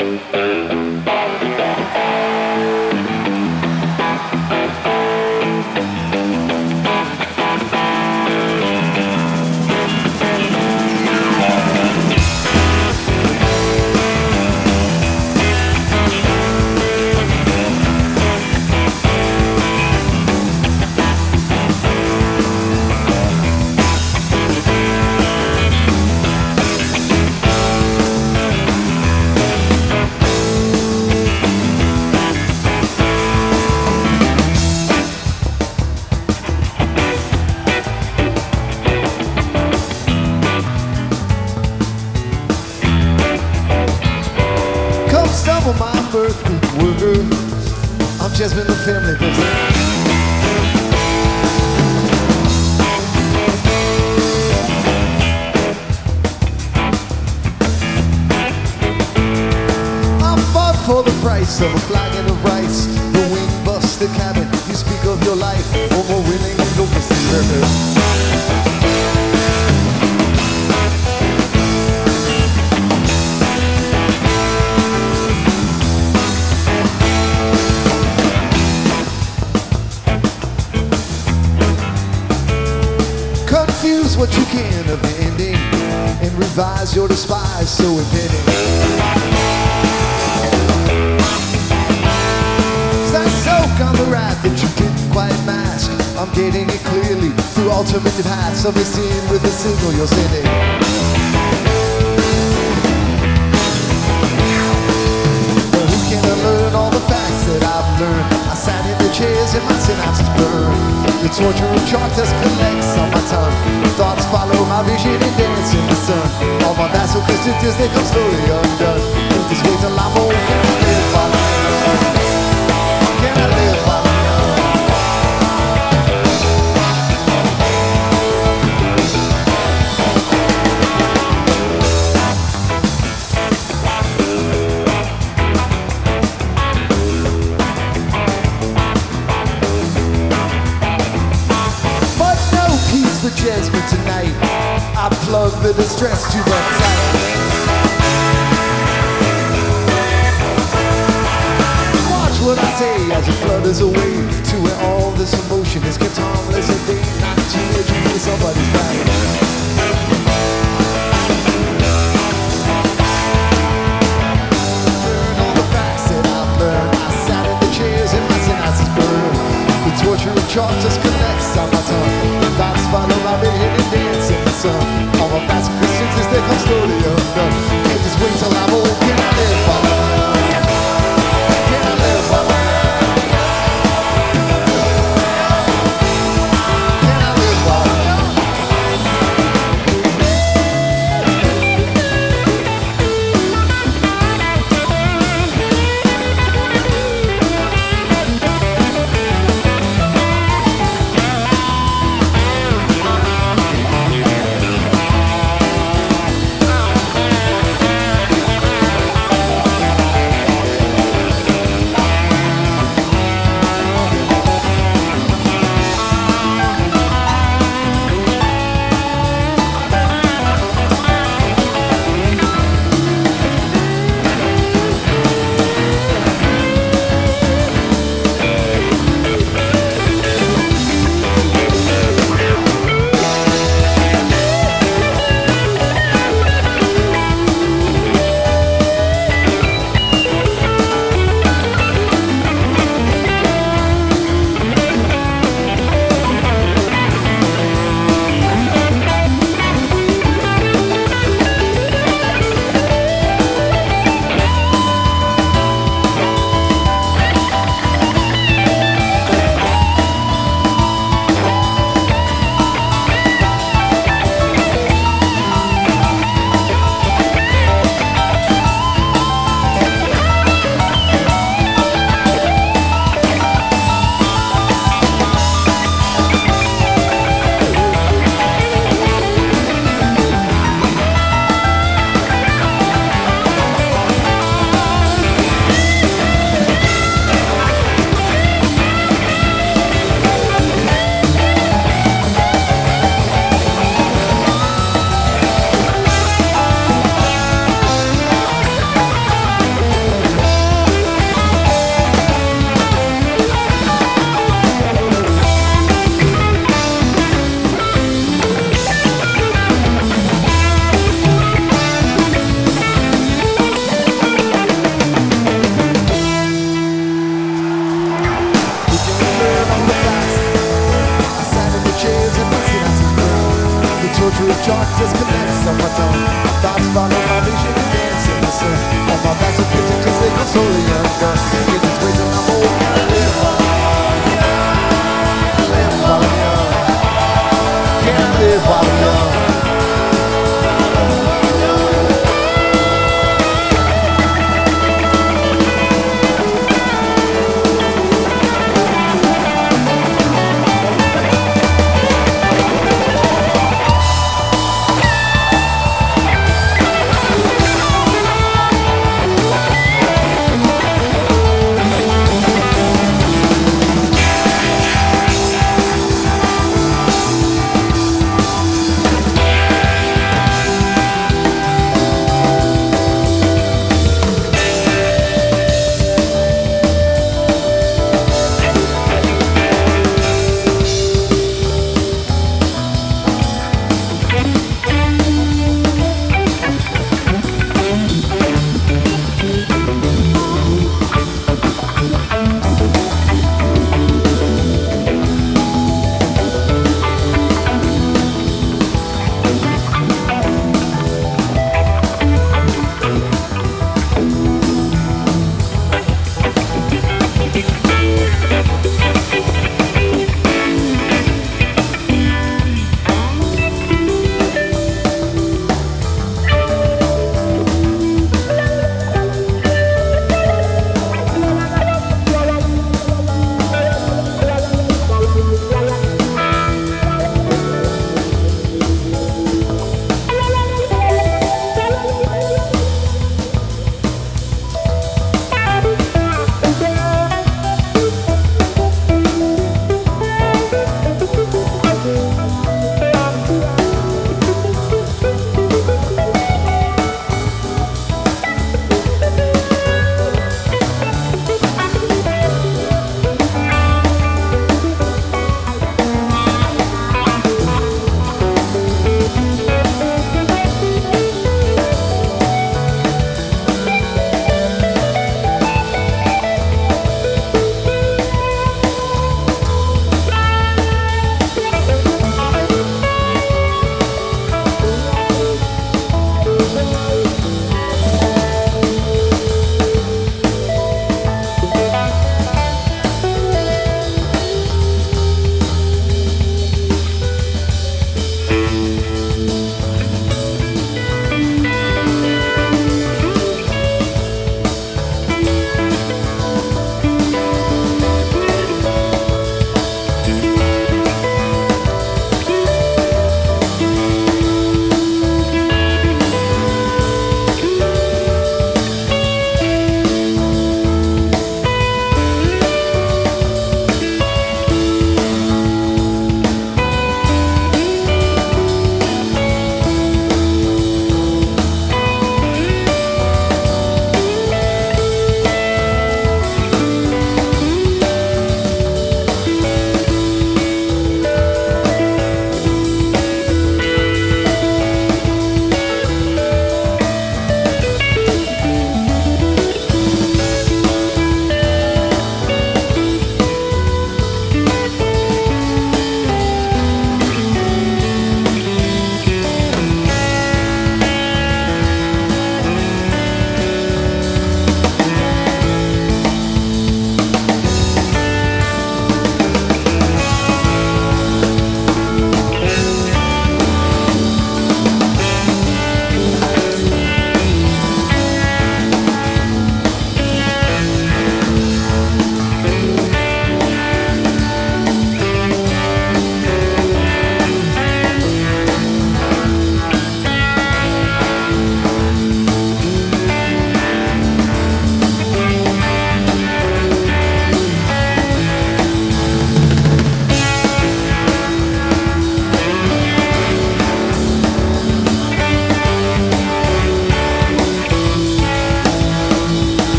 Thank you. Of a flagon of rice. The wind busts the cabin. You speak of your life, or more willing and go miss river. Confuse what you can of the ending and revise your despise so impending. I soak on the wrath that you didn't quite mask. I'm getting it clearly through alternative paths of a sin with the signal you're sending. But who can unlearn all the facts that I've learned? I sat in the chairs and my synapses burn. The torture of chalk dust collects on my tongue. Thoughts follow my vision and dance in the sun. All my vassal Christians, they come slowly undone. Just wait till I'm old. Peace for Jasmine tonight. I plug the distress to the tight. Watch what I say as it flutters away to where all this emotion is kept harmless and day not tears you hear somebody's. Learn all the facts that I've sun. the chart disconnects of my tongue I thought follow my vision and dance. In the sun On my battles picture cause they console the young gun It is waiting